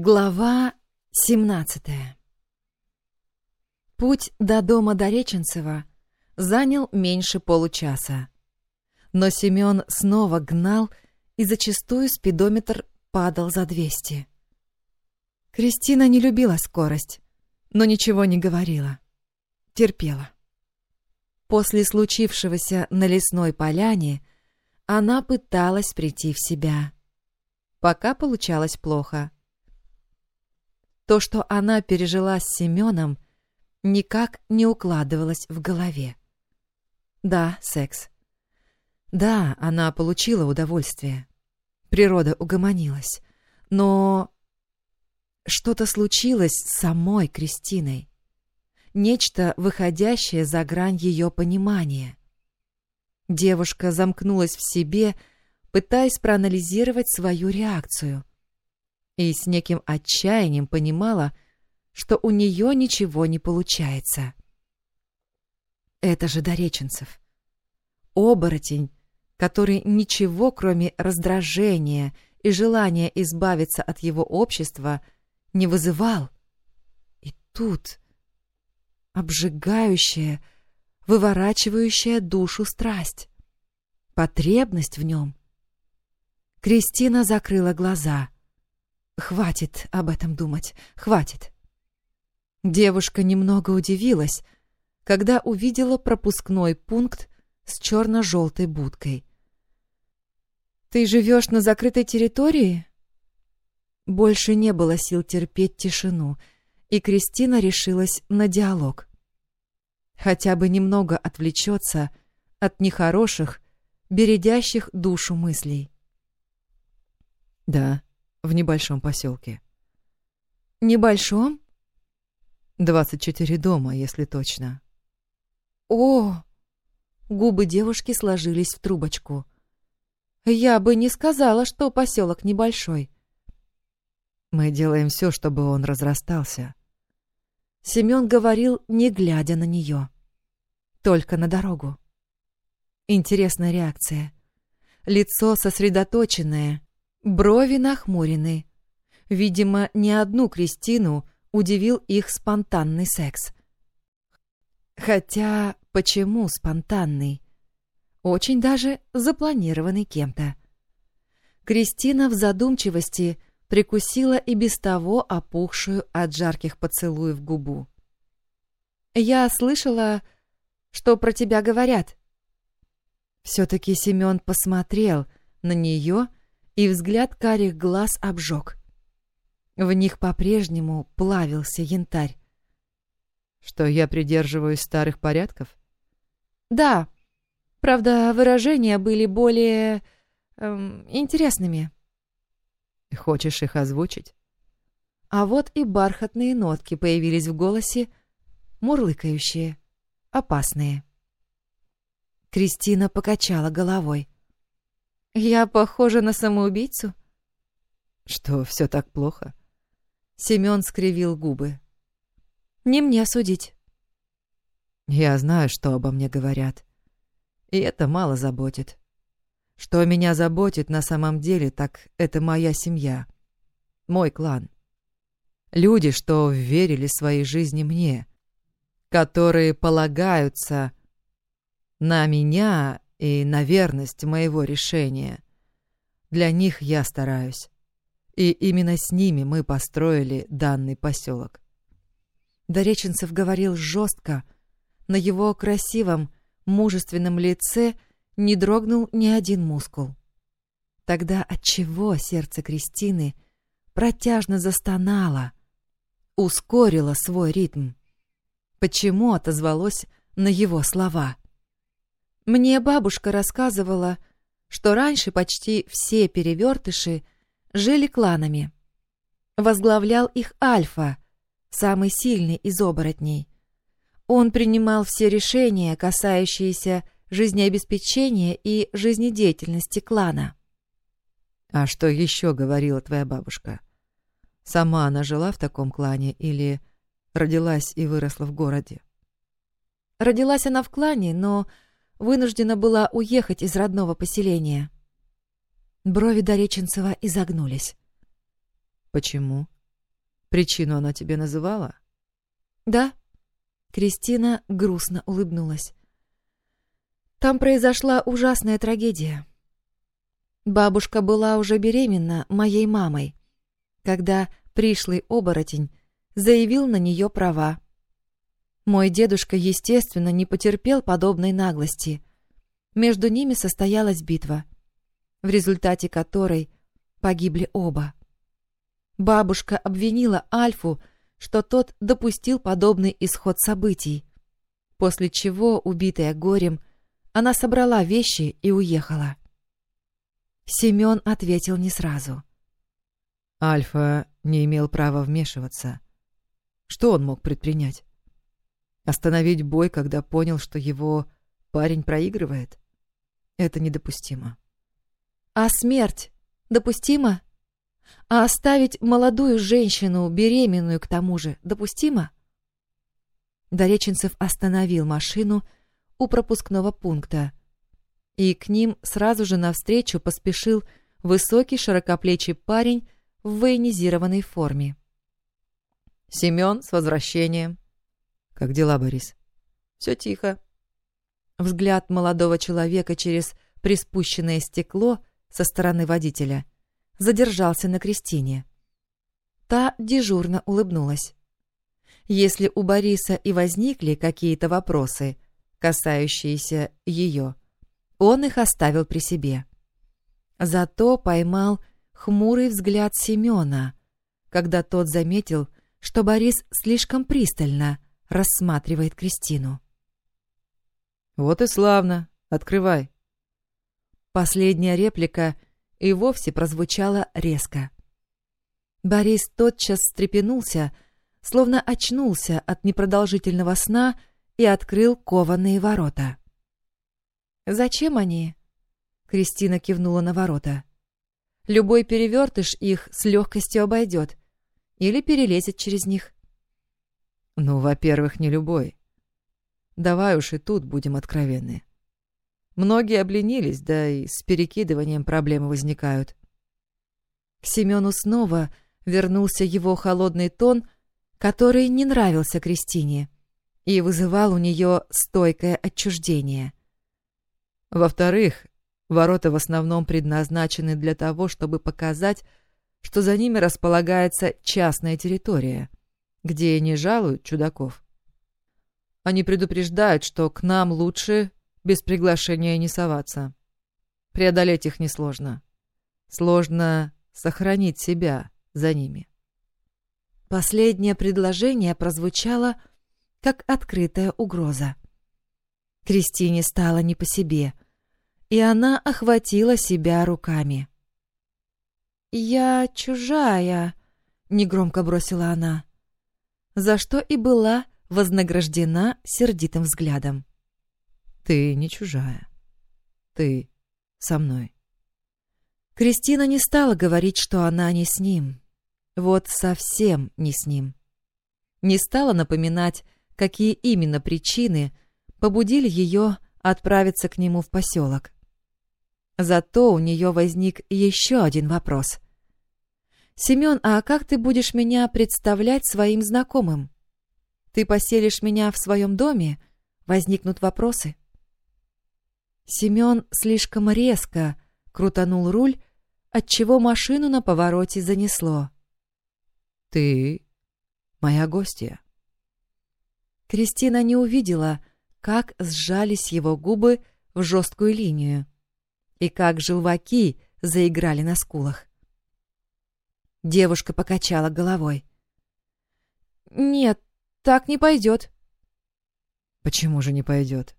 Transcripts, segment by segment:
Глава 17 Путь до дома Дореченцева занял меньше получаса. Но Семен снова гнал, и зачастую спидометр падал за 200. Кристина не любила скорость, но ничего не говорила. Терпела. После случившегося на лесной поляне она пыталась прийти в себя. Пока получалось плохо — то, что она пережила с Семеном, никак не укладывалось в голове. Да, секс. Да, она получила удовольствие. Природа угомонилась. Но что-то случилось с самой Кристиной. Нечто, выходящее за грань ее понимания. Девушка замкнулась в себе, пытаясь проанализировать свою реакцию и с неким отчаянием понимала, что у нее ничего не получается. Это же Дореченцев. Оборотень, который ничего, кроме раздражения и желания избавиться от его общества, не вызывал. И тут обжигающая, выворачивающая душу страсть, потребность в нем. Кристина закрыла глаза — Хватит об этом думать, хватит. Девушка немного удивилась, когда увидела пропускной пункт с черно-желтой будкой. «Ты живешь на закрытой территории?» Больше не было сил терпеть тишину, и Кристина решилась на диалог. Хотя бы немного отвлечется от нехороших, бередящих душу мыслей. «Да», в небольшом поселке. Небольшом? Двадцать четыре дома, если точно. О! Губы девушки сложились в трубочку. Я бы не сказала, что поселок небольшой. Мы делаем все, чтобы он разрастался. Семен говорил, не глядя на нее. Только на дорогу. Интересная реакция. Лицо сосредоточенное, Брови нахмурены. Видимо, не одну Кристину удивил их спонтанный секс. Хотя, почему спонтанный? Очень даже запланированный кем-то. Кристина в задумчивости прикусила и без того опухшую от жарких поцелуев губу. «Я слышала, что про тебя говорят». Все-таки Семен посмотрел на нее и взгляд карих глаз обжег. В них по-прежнему плавился янтарь. «Что я придерживаюсь старых порядков?» «Да. Правда, выражения были более... Эм, интересными». «Хочешь их озвучить?» А вот и бархатные нотки появились в голосе, мурлыкающие, опасные. Кристина покачала головой. Я похожа на самоубийцу? Что, все так плохо? Семен скривил губы. Не мне судить. Я знаю, что обо мне говорят. И это мало заботит. Что меня заботит на самом деле, так это моя семья. Мой клан. Люди, что верили своей жизни мне. Которые полагаются на меня и на верность моего решения. Для них я стараюсь. И именно с ними мы построили данный поселок. Дореченцев говорил жестко. На его красивом, мужественном лице не дрогнул ни один мускул. Тогда отчего сердце Кристины протяжно застонало, ускорило свой ритм? Почему отозвалось на его слова? — мне бабушка рассказывала, что раньше почти все перевертыши жили кланами. Возглавлял их Альфа, самый сильный из оборотней. Он принимал все решения, касающиеся жизнеобеспечения и жизнедеятельности клана. «А что еще говорила твоя бабушка? Сама она жила в таком клане или родилась и выросла в городе?» Родилась она в клане, но вынуждена была уехать из родного поселения. Брови Дореченцева изогнулись. «Почему?» Причину она тебе называла? Да. Кристина грустно улыбнулась. Там произошла ужасная трагедия. Бабушка была уже беременна моей мамой, когда пришлый оборотень заявил на нее права. Мой дедушка, естественно, не потерпел подобной наглости. Между ними состоялась битва, в результате которой погибли оба. Бабушка обвинила Альфу, что тот допустил подобный исход событий, после чего, убитая горем, она собрала вещи и уехала. Семен ответил не сразу. Альфа не имел права вмешиваться. Что он мог предпринять? Остановить бой, когда понял, что его парень проигрывает? Это недопустимо. А смерть допустима? А оставить молодую женщину, беременную к тому же, допустимо? Дореченцев остановил машину у пропускного пункта, и к ним сразу же навстречу поспешил высокий широкоплечий парень в военизированной форме. «Семен, с возвращением!» «Как дела, Борис?» «Все тихо». Взгляд молодого человека через приспущенное стекло со стороны водителя задержался на Кристине. Та дежурно улыбнулась. Если у Бориса и возникли какие-то вопросы, касающиеся ее, он их оставил при себе. Зато поймал хмурый взгляд Семена, когда тот заметил, что Борис слишком пристально рассматривает Кристину. «Вот и славно. Открывай». Последняя реплика и вовсе прозвучала резко. Борис тотчас встрепенулся, словно очнулся от непродолжительного сна и открыл кованые ворота. «Зачем они?» Кристина кивнула на ворота. «Любой перевертыш их с легкостью обойдет или перелезет через них». «Ну, во-первых, не любой. Давай уж и тут будем откровенны. Многие обленились, да и с перекидыванием проблемы возникают». К Семену снова вернулся его холодный тон, который не нравился Кристине и вызывал у нее стойкое отчуждение. Во-вторых, ворота в основном предназначены для того, чтобы показать, что за ними располагается частная территория, где не жалуют чудаков. Они предупреждают, что к нам лучше без приглашения не соваться. Преодолеть их несложно. Сложно сохранить себя за ними. Последнее предложение прозвучало как открытая угроза. Кристине стало не по себе, и она охватила себя руками. «Я чужая», — негромко бросила она, за что и была вознаграждена сердитым взглядом. «Ты не чужая. Ты со мной». Кристина не стала говорить, что она не с ним. Вот совсем не с ним. Не стала напоминать, какие именно причины побудили ее отправиться к нему в поселок. Зато у нее возник еще один вопрос. «Семен, а как ты будешь меня представлять своим знакомым? Ты поселишь меня в своем доме? Возникнут вопросы?» Семен слишком резко крутанул руль, отчего машину на повороте занесло. «Ты моя гостья». Кристина не увидела, как сжались его губы в жесткую линию и как желваки заиграли на скулах. Девушка покачала головой. «Нет, так не пойдет». «Почему же не пойдет?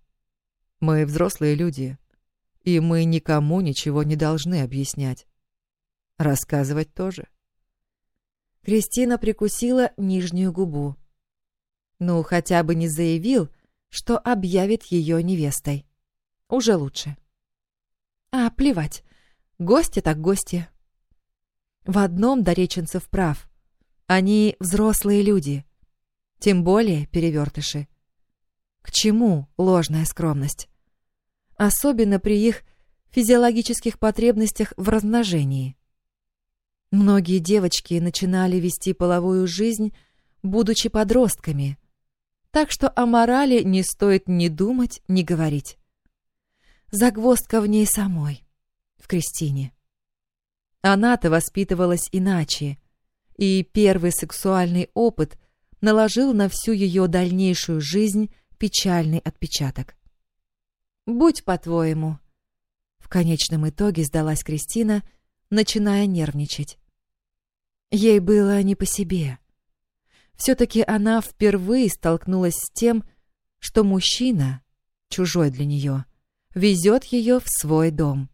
Мы взрослые люди, и мы никому ничего не должны объяснять. Рассказывать тоже». Кристина прикусила нижнюю губу. Ну, хотя бы не заявил, что объявит ее невестой. Уже лучше. А, плевать. Гости так гости. В одном Дореченцев прав. Они взрослые люди. Тем более перевертыши. К чему ложная скромность? Особенно при их физиологических потребностях в размножении. Многие девочки начинали вести половую жизнь, будучи подростками, так что о морали не стоит ни думать, ни говорить. Загвоздка в ней самой, в Кристине. Она-то воспитывалась иначе, и первый сексуальный опыт наложил на всю ее дальнейшую жизнь печальный отпечаток. «Будь по-твоему», — в конечном итоге сдалась Кристина, начиная нервничать. Ей было не по себе. Все-таки она впервые столкнулась с тем, что мужчина, чужой для нее, везет ее в свой дом,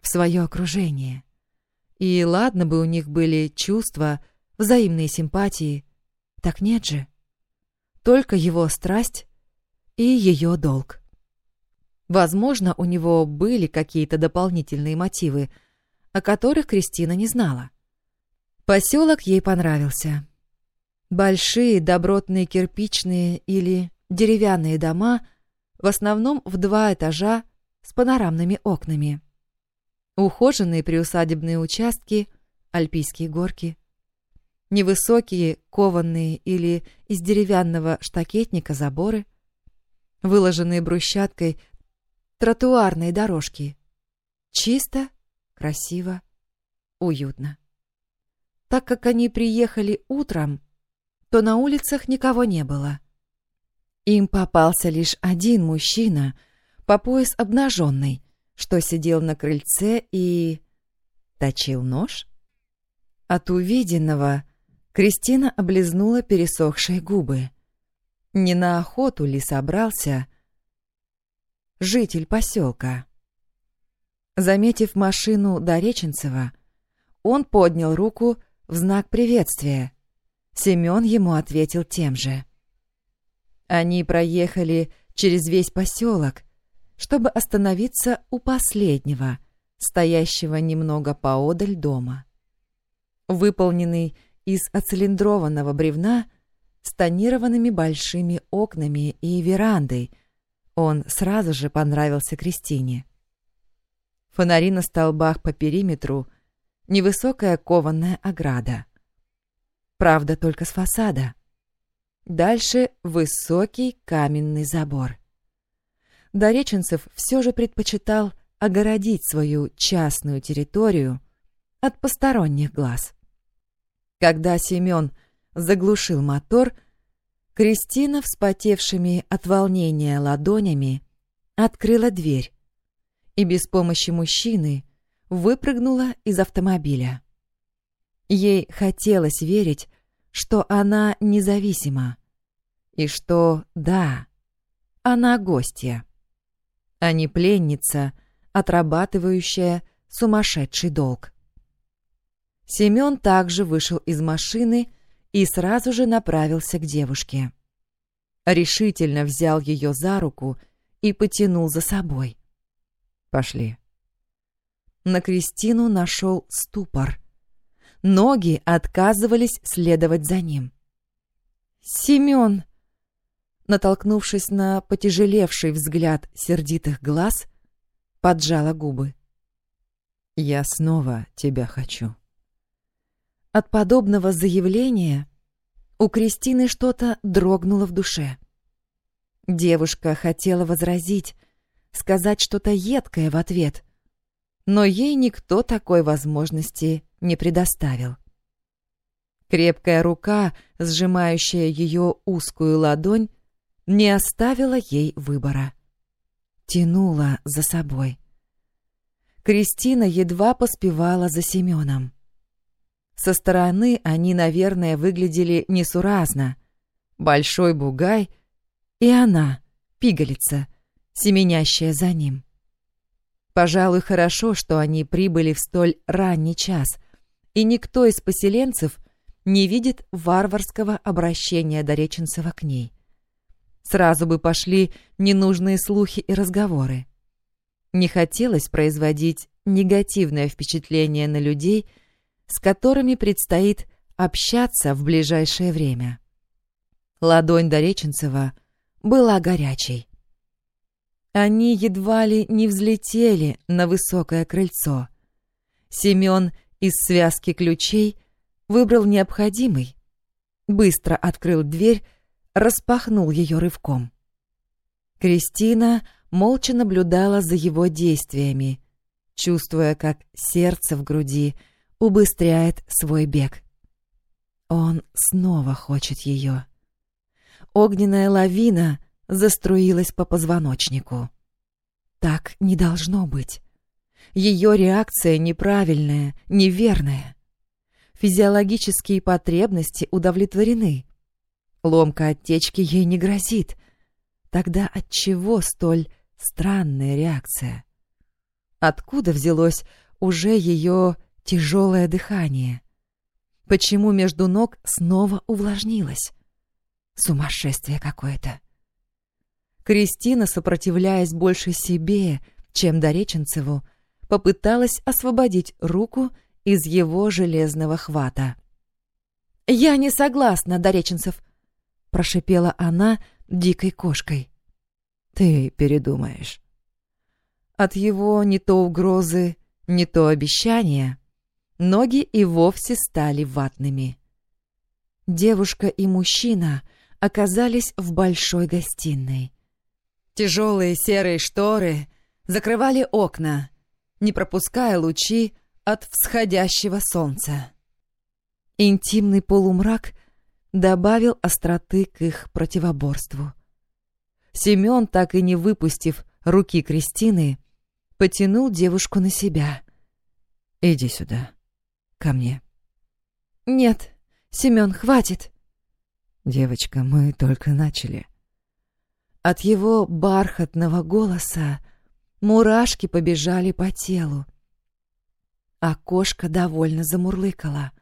в свое окружение. И ладно бы у них были чувства, взаимные симпатии, так нет же. Только его страсть и ее долг. Возможно, у него были какие-то дополнительные мотивы, о которых Кристина не знала. Поселок ей понравился. Большие добротные кирпичные или деревянные дома — в основном в два этажа с панорамными окнами. Ухоженные приусадебные участки, альпийские горки. Невысокие, кованные или из деревянного штакетника заборы. Выложенные брусчаткой тротуарные дорожки. Чисто, красиво, уютно. Так как они приехали утром, то на улицах никого не было. Им попался лишь один мужчина, по пояс обнаженный, что сидел на крыльце и... точил нож? От увиденного Кристина облизнула пересохшие губы. Не на охоту ли собрался житель поселка? Заметив машину Дореченцева, он поднял руку в знак приветствия. Семен ему ответил тем же. Они проехали через весь поселок, чтобы остановиться у последнего, стоящего немного поодаль дома. Выполненный из оцилиндрованного бревна с тонированными большими окнами и верандой, он сразу же понравился Кристине. Фонари на столбах по периметру, невысокая кованная ограда. Правда, только с фасада. Дальше высокий каменный забор. Дореченцев все же предпочитал огородить свою частную территорию от посторонних глаз. Когда Семен заглушил мотор, Кристина, вспотевшими от волнения ладонями, открыла дверь и без помощи мужчины выпрыгнула из автомобиля. Ей хотелось верить, что она независима, и что, да, она гостья, а не пленница, отрабатывающая сумасшедший долг. Семен также вышел из машины и сразу же направился к девушке. Решительно взял ее за руку и потянул за собой. «Пошли». На Кристину нашел ступор. Ноги отказывались следовать за ним. «Семен!» Натолкнувшись на потяжелевший взгляд сердитых глаз, поджала губы. «Я снова тебя хочу». От подобного заявления у Кристины что-то дрогнуло в душе. Девушка хотела возразить, сказать что-то едкое в ответ, но ей никто такой возможности не предоставил. Крепкая рука, сжимающая ее узкую ладонь, не оставила ей выбора. Тянула за собой. Кристина едва поспевала за Семеном. Со стороны они, наверное, выглядели несуразно. Большой бугай и она, пигалица, семенящая за ним. Пожалуй, хорошо, что они прибыли в столь ранний час, и никто из поселенцев не видит варварского обращения Дореченцева к ней. Сразу бы пошли ненужные слухи и разговоры. Не хотелось производить негативное впечатление на людей, с которыми предстоит общаться в ближайшее время. Ладонь Дореченцева была горячей. Они едва ли не взлетели на высокое крыльцо. Семен из связки ключей выбрал необходимый, быстро открыл дверь, распахнул ее рывком. Кристина молча наблюдала за его действиями, чувствуя, как сердце в груди убыстряет свой бег. Он снова хочет ее. Огненная лавина заструилась по позвоночнику. Так не должно быть. Ее реакция неправильная, неверная. Физиологические потребности удовлетворены. Ломка отечки ей не грозит. Тогда от чего столь странная реакция? Откуда взялось уже ее тяжелое дыхание? Почему между ног снова увлажнилось? Сумасшествие какое-то. Кристина, сопротивляясь больше себе, чем Дореченцеву, попыталась освободить руку из его железного хвата. «Я не согласна, Дореченцев», — прошипела она дикой кошкой. «Ты передумаешь». От его не то угрозы, не то обещания ноги и вовсе стали ватными. Девушка и мужчина оказались в большой гостиной. Тяжелые серые шторы закрывали окна, не пропуская лучи от всходящего солнца. Интимный полумрак добавил остроты к их противоборству. Семен, так и не выпустив руки Кристины, потянул девушку на себя. «Иди сюда, ко мне». «Нет, Семен, хватит». «Девочка, мы только начали». От его бархатного голоса Мурашки побежали по телу. Кошка довольно замурлыкала.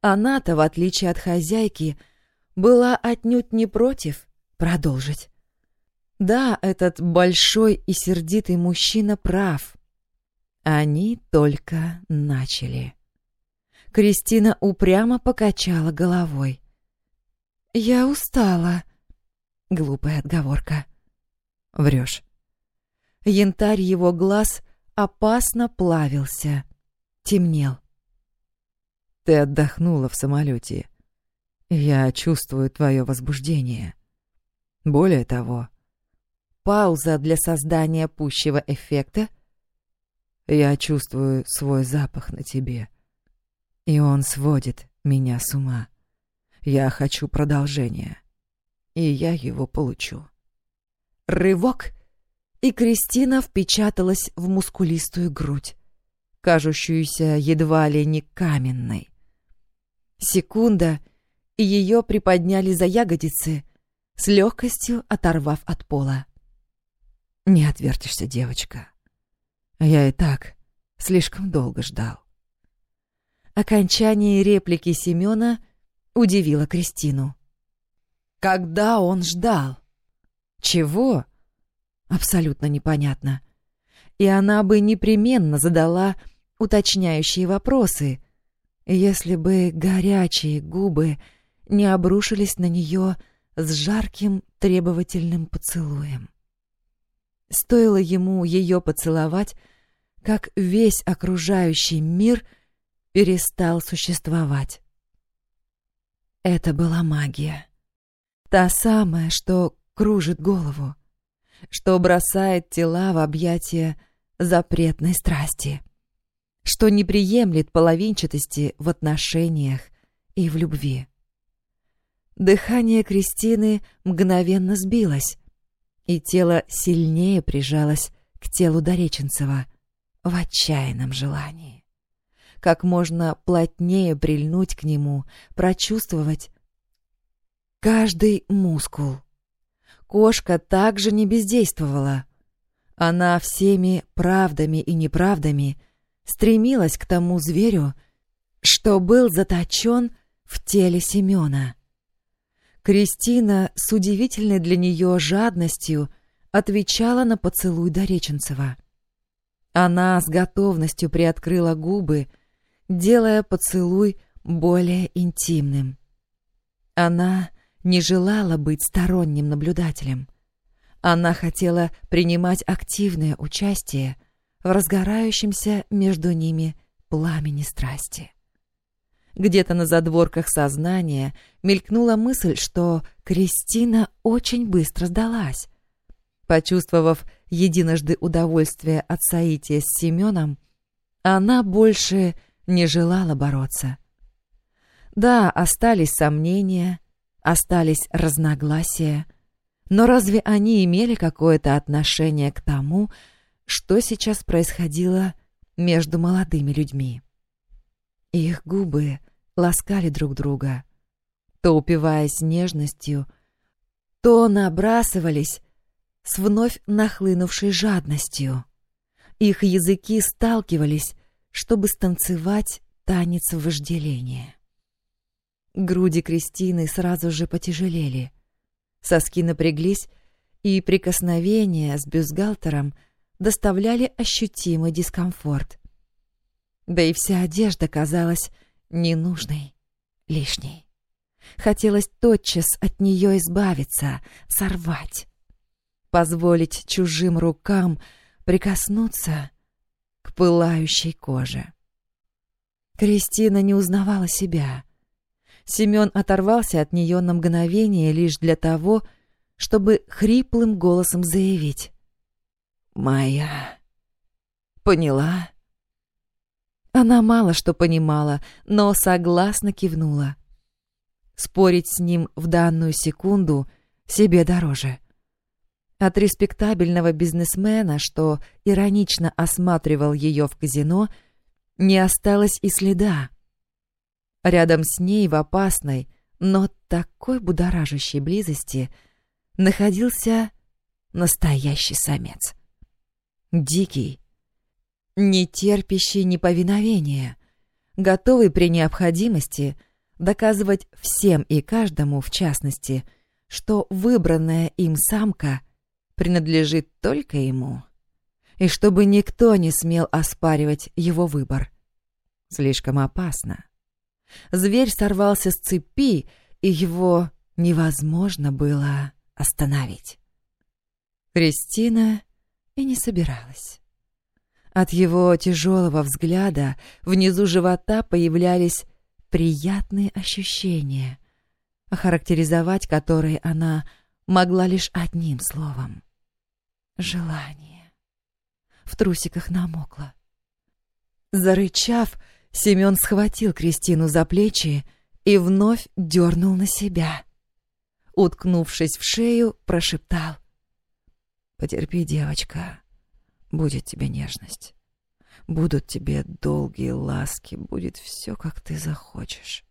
Она-то, в отличие от хозяйки, была отнюдь не против продолжить. Да, этот большой и сердитый мужчина прав. Они только начали. Кристина упрямо покачала головой. «Я устала». Глупая отговорка. Врешь. Янтарь его глаз опасно плавился, темнел. Ты отдохнула в самолете. Я чувствую твое возбуждение. Более того, пауза для создания пущего эффекта. Я чувствую свой запах на тебе, и он сводит меня с ума. Я хочу продолжения, и я его получу. Рывок, и Кристина впечаталась в мускулистую грудь, кажущуюся едва ли не каменной. Секунда, и ее приподняли за ягодицы, с легкостью оторвав от пола. «Не отвертишься, девочка. Я и так слишком долго ждал». Окончание реплики Семена удивило Кристину. «Когда он ждал? Чего?» Абсолютно непонятно. И она бы непременно задала уточняющие вопросы, если бы горячие губы не обрушились на нее с жарким требовательным поцелуем. Стоило ему ее поцеловать, как весь окружающий мир перестал существовать. Это была магия. Та самая, что кружит голову что бросает тела в объятия запретной страсти, что не приемлет половинчатости в отношениях и в любви. Дыхание Кристины мгновенно сбилось, и тело сильнее прижалось к телу Дореченцева в отчаянном желании. Как можно плотнее прильнуть к нему, прочувствовать каждый мускул — Кошка также не бездействовала. Она всеми правдами и неправдами стремилась к тому зверю, что был заточен в теле Семена. Кристина с удивительной для нее жадностью отвечала на поцелуй Дореченцева. Она с готовностью приоткрыла губы, делая поцелуй более интимным. Она не желала быть сторонним наблюдателем. Она хотела принимать активное участие в разгорающемся между ними пламени страсти. Где-то на задворках сознания мелькнула мысль, что Кристина очень быстро сдалась. Почувствовав единожды удовольствие от соития с Семеном, она больше не желала бороться. Да, остались сомнения, остались разногласия, но разве они имели какое-то отношение к тому, что сейчас происходило между молодыми людьми? Их губы ласкали друг друга, то упиваясь нежностью, то набрасывались с вновь нахлынувшей жадностью. Их языки сталкивались, чтобы станцевать танец вожделения. Груди Кристины сразу же потяжелели. Соски напряглись, и прикосновения с бюстгальтером доставляли ощутимый дискомфорт. Да и вся одежда казалась ненужной, лишней. Хотелось тотчас от нее избавиться, сорвать. Позволить чужим рукам прикоснуться к пылающей коже. Кристина не узнавала себя. Семен оторвался от нее на мгновение лишь для того, чтобы хриплым голосом заявить. «Моя... Поняла?» Она мало что понимала, но согласно кивнула. Спорить с ним в данную секунду себе дороже. От респектабельного бизнесмена, что иронично осматривал ее в казино, не осталось и следа. Рядом с ней в опасной, но такой будоражащей близости находился настоящий самец. Дикий, не терпящий неповиновения, готовый при необходимости доказывать всем и каждому, в частности, что выбранная им самка принадлежит только ему, и чтобы никто не смел оспаривать его выбор. Слишком опасно. Зверь сорвался с цепи, и его невозможно было остановить. Кристина и не собиралась. От его тяжелого взгляда внизу живота появлялись приятные ощущения, охарактеризовать которые она могла лишь одним словом — желание. В трусиках намокло. Зарычав, Семен схватил Кристину за плечи и вновь дернул на себя. Уткнувшись в шею, прошептал. «Потерпи, девочка будет тебе нежность. Будут тебе долгие ласки, будет все, как ты захочешь.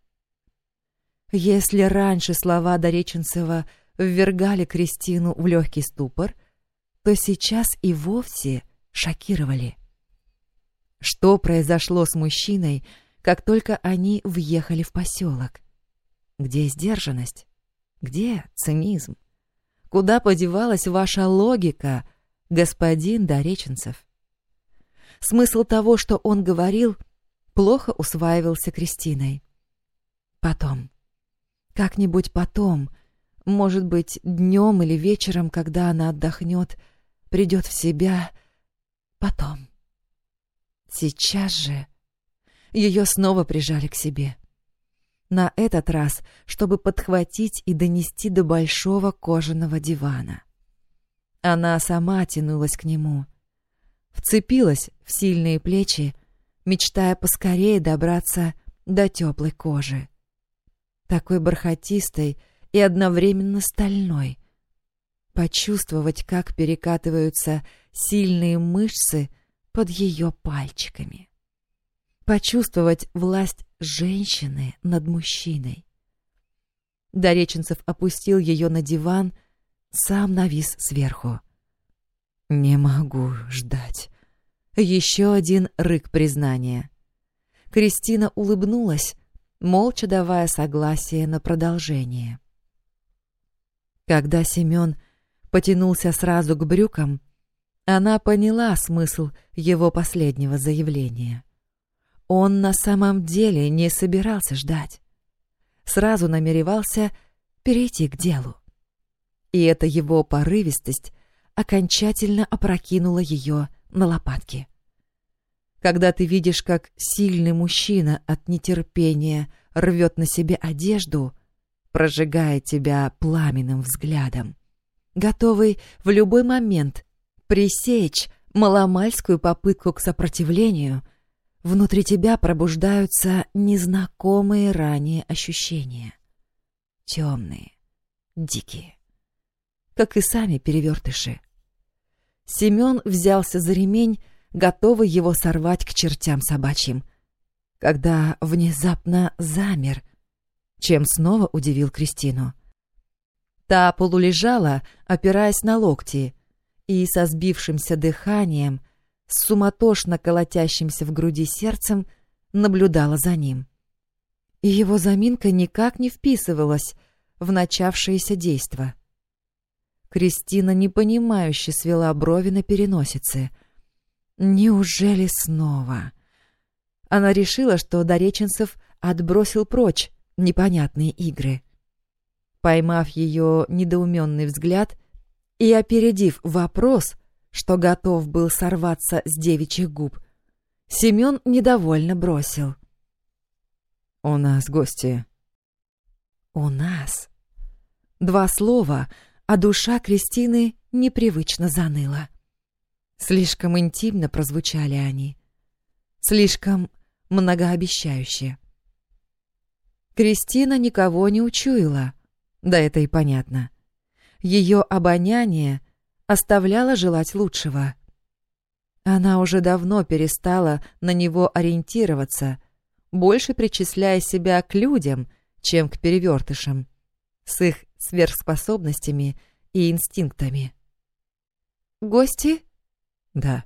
Если раньше слова Дореченцева ввергали Кристину в легкий ступор, то сейчас и вовсе шокировали. Что произошло с мужчиной, как только они въехали в поселок? Где сдержанность? Где цинизм? Куда подевалась ваша логика — господин Дореченцев. Смысл того, что он говорил, плохо усваивался Кристиной. Потом. Как-нибудь потом, может быть, днем или вечером, когда она отдохнет, придет в себя. Потом. Сейчас же ее снова прижали к себе. На этот раз, чтобы подхватить и донести до большого кожаного дивана. Она сама тянулась к нему. Вцепилась в сильные плечи, мечтая поскорее добраться до теплой кожи. Такой бархатистой и одновременно стальной. Почувствовать, как перекатываются сильные мышцы под ее пальчиками. Почувствовать власть женщины над мужчиной. Дореченцев опустил ее на диван, сам навис сверху. «Не могу ждать». Еще один рык признания. Кристина улыбнулась, молча давая согласие на продолжение. Когда Семен потянулся сразу к брюкам, она поняла смысл его последнего заявления. Он на самом деле не собирался ждать. Сразу намеревался перейти к делу и эта его порывистость окончательно опрокинула ее на лопатки. когда ты видишь, как сильный мужчина от нетерпения рвет на себе одежду, прожигая тебя пламенным взглядом, готовый в любой момент пресечь маломальскую попытку к сопротивлению, внутри тебя пробуждаются незнакомые ранее ощущения. Темные, дикие, как и сами перевертыши. Семен взялся за ремень, готовый его сорвать к чертям собачьим, когда внезапно замер, чем снова удивил Кристину. Та полулежала, опираясь на локти, и со сбившимся дыханием, с суматошно колотящимся в груди сердцем, наблюдала за ним. И его заминка никак не вписывалась в начавшееся действо. Кристина непонимающе свела брови на переносице. Неужели снова? Она решила, что Дореченцев отбросил прочь непонятные игры. Поймав ее недоуменный взгляд и опередив вопрос, что готов был сорваться с девичьих губ, Семен недовольно бросил. «У нас гости». «У нас». Два слова, а душа Кристины непривычно заныла. Слишком интимно прозвучали они. Слишком многообещающе. Кристина никого не учуяла. Да это и понятно. Ее обоняние оставляло желать лучшего. Она уже давно перестала на него ориентироваться, больше причисляя себя к людям, чем к перевертышам, с их сверхспособностями и инстинктами. «Гости?» «Да».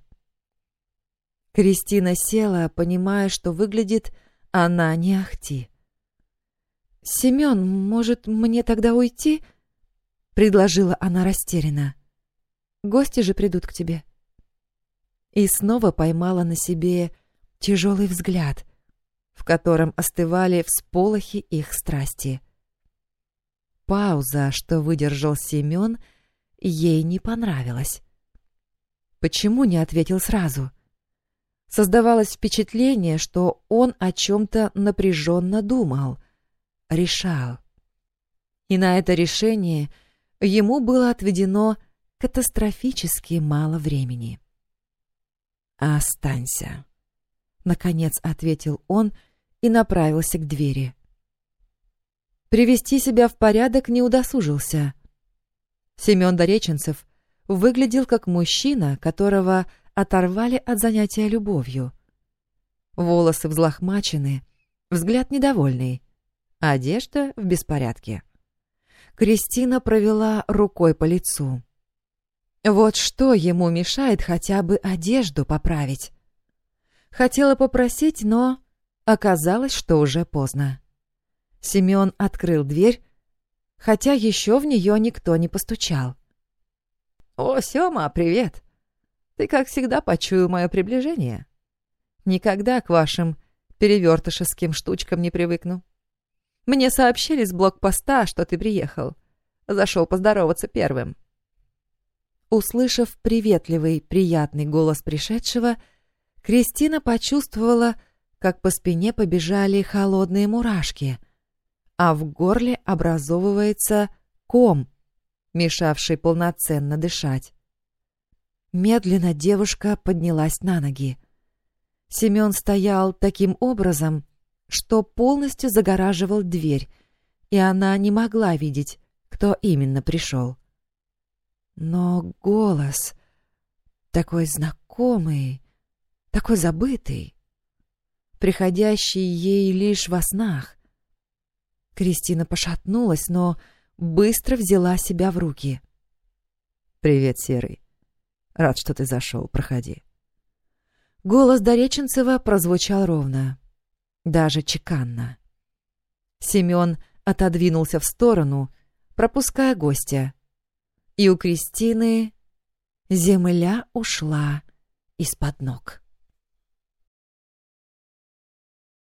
Кристина села, понимая, что выглядит она не ахти. «Семен, может, мне тогда уйти?» — предложила она растерянно. «Гости же придут к тебе». И снова поймала на себе тяжелый взгляд, в котором остывали всполохи их страсти. Пауза, что выдержал Семен, ей не понравилась. Почему не ответил сразу? Создавалось впечатление, что он о чем-то напряженно думал, решал. И на это решение ему было отведено катастрофически мало времени. «Останься», — наконец ответил он и направился к двери. Привести себя в порядок не удосужился. Семен Дореченцев выглядел как мужчина, которого оторвали от занятия любовью. Волосы взлохмачены, взгляд недовольный, одежда в беспорядке. Кристина провела рукой по лицу. Вот что ему мешает хотя бы одежду поправить. Хотела попросить, но оказалось, что уже поздно. Семен открыл дверь, хотя еще в нее никто не постучал. «О, Сёма, привет! Ты, как всегда, почуял мое приближение. Никогда к вашим перевертышеским штучкам не привыкну. Мне сообщили с блокпоста, что ты приехал. Зашел поздороваться первым». Услышав приветливый, приятный голос пришедшего, Кристина почувствовала, как по спине побежали холодные мурашки, а в горле образовывается ком, мешавший полноценно дышать. Медленно девушка поднялась на ноги. Семен стоял таким образом, что полностью загораживал дверь, и она не могла видеть, кто именно пришел. Но голос такой знакомый, такой забытый, приходящий ей лишь во снах. Кристина пошатнулась, но быстро взяла себя в руки. «Привет, Серый. Рад, что ты зашел. Проходи». Голос Дореченцева прозвучал ровно, даже чеканно. Семен отодвинулся в сторону, пропуская гостя. И у Кристины земля ушла из-под ног.